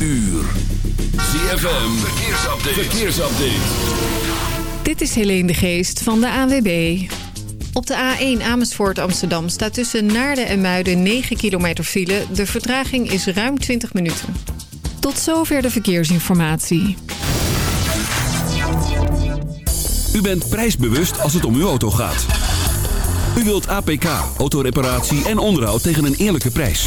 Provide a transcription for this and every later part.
uur. ZFM, verkeersupdate. verkeersupdate. Dit is Helene de Geest van de AWB. Op de A1 Amersfoort Amsterdam staat tussen Naarden en Muiden 9 kilometer file. De vertraging is ruim 20 minuten. Tot zover de verkeersinformatie. U bent prijsbewust als het om uw auto gaat. U wilt APK, autoreparatie en onderhoud tegen een eerlijke prijs.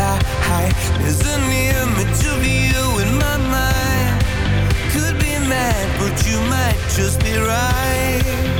there's an image of in my mind. Could be mad, but you might just be right.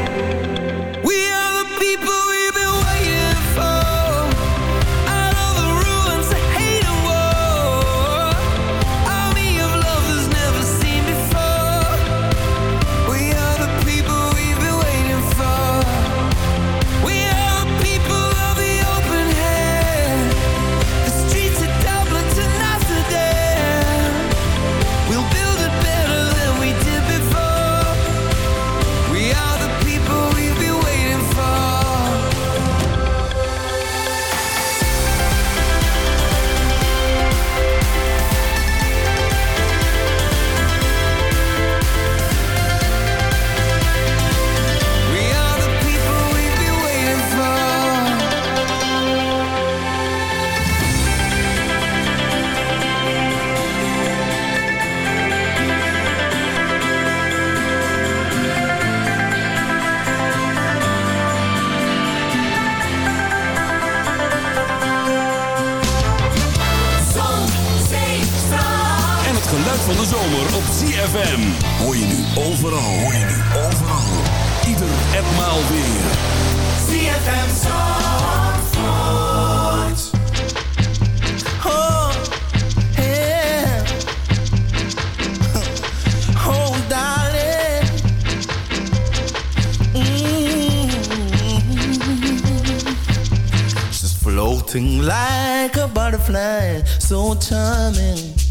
ZFM. Hoor je nu overal, hoor je nu overal. Ieder en maal weer. ZFM Zandvoort. Oh, yeah. Oh, darling. Mm -hmm. She's floating like a butterfly, so charming.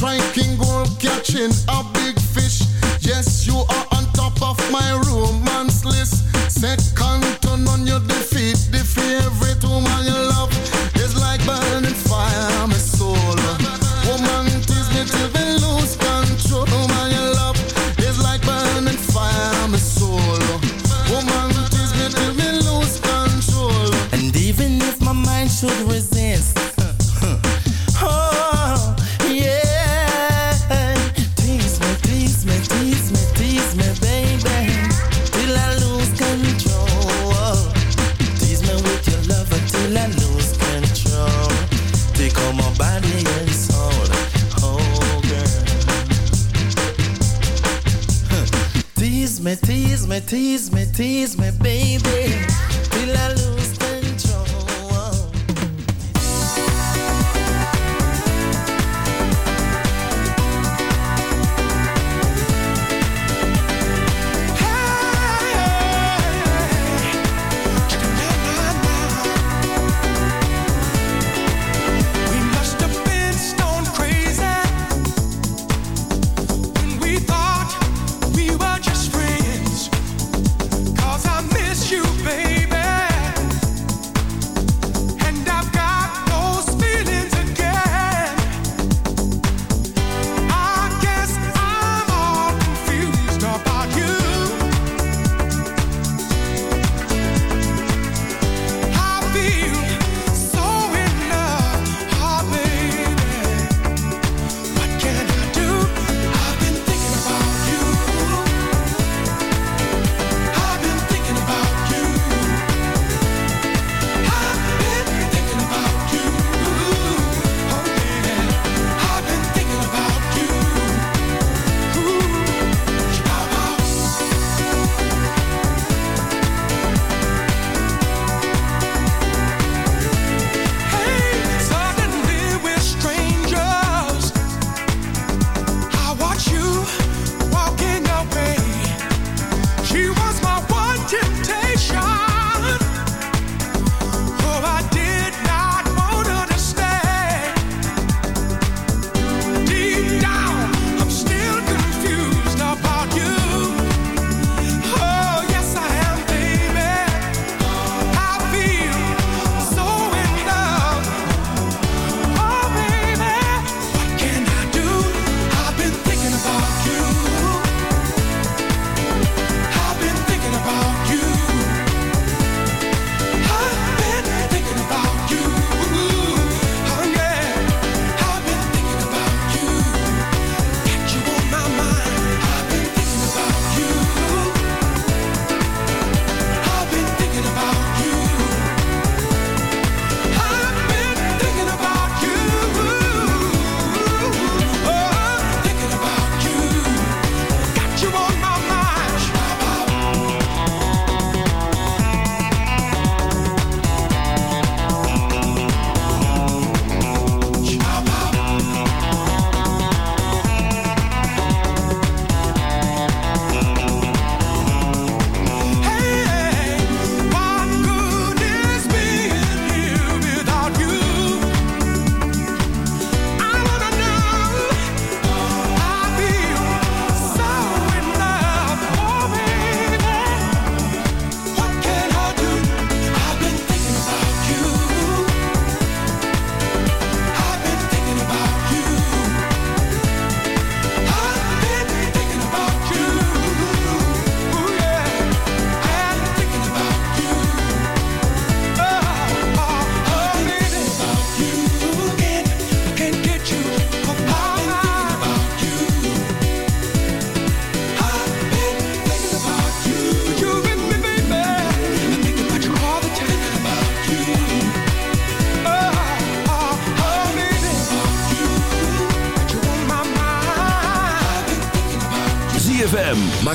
drinking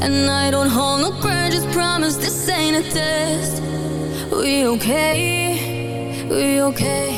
And I don't hold no grudges, promise this ain't a test. We okay, we okay.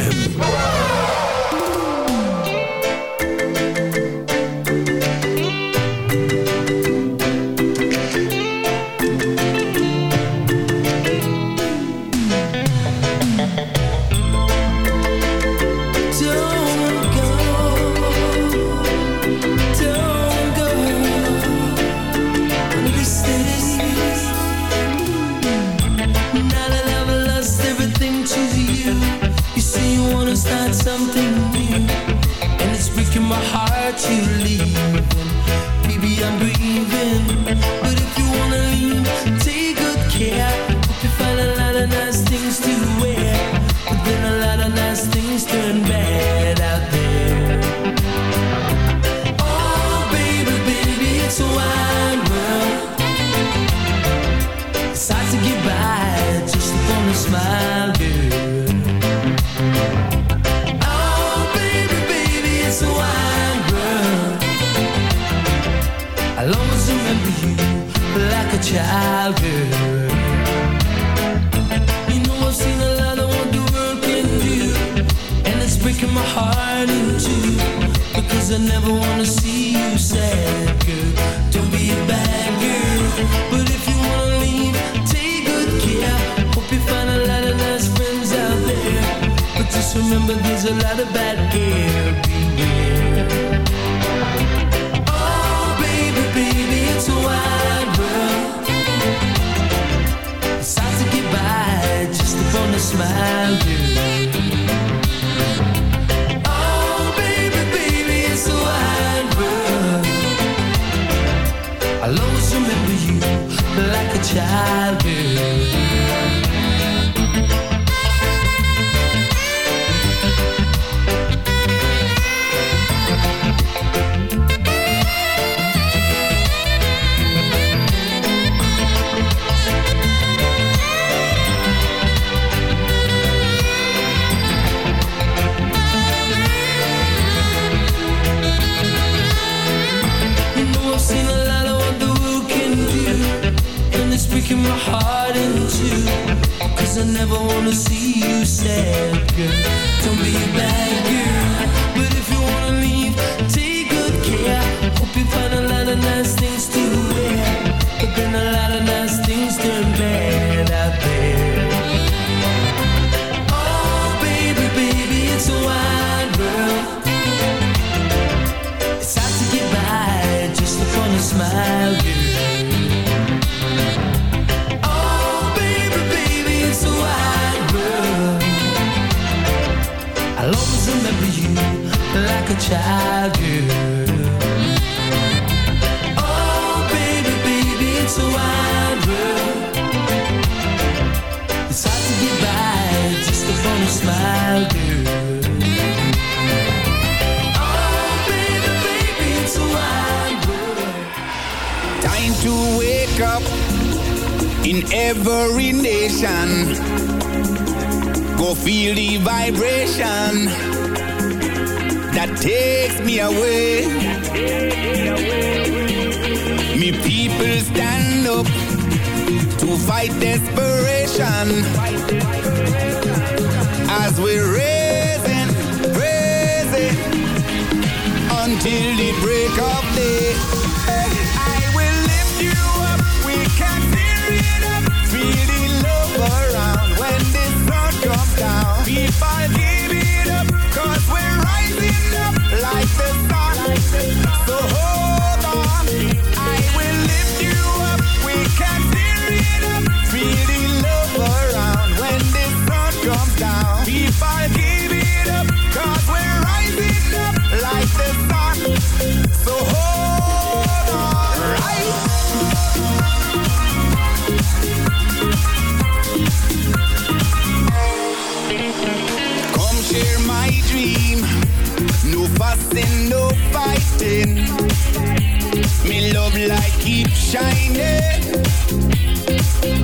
shining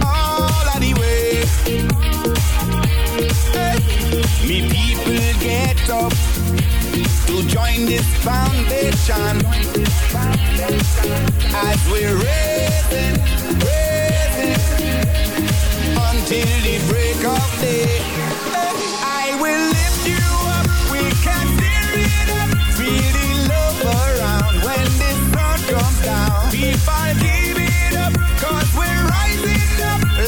all Me people get up to join this foundation as we're raising, raising until the break of day. I will.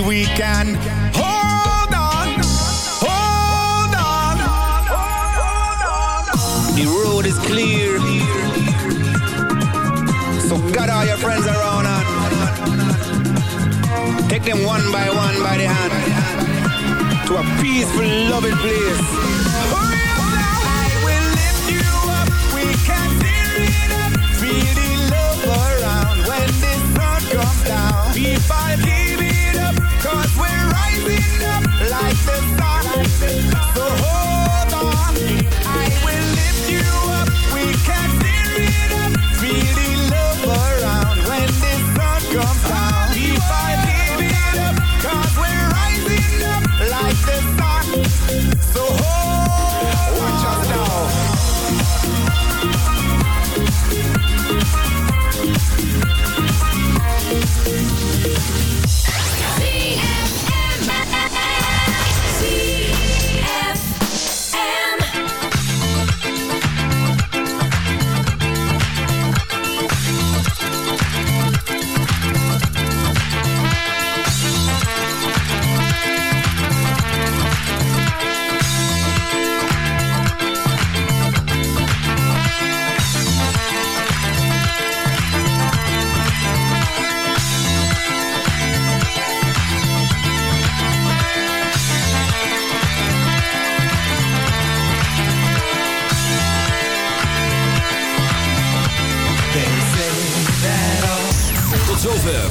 we can. Hold on, hold on. The road is clear. So gather all your friends around and take them one by one by the hand to a peaceful, loving place. We. Feel the love around when the sun comes down. It up, cause we're rising up like the sun. So hold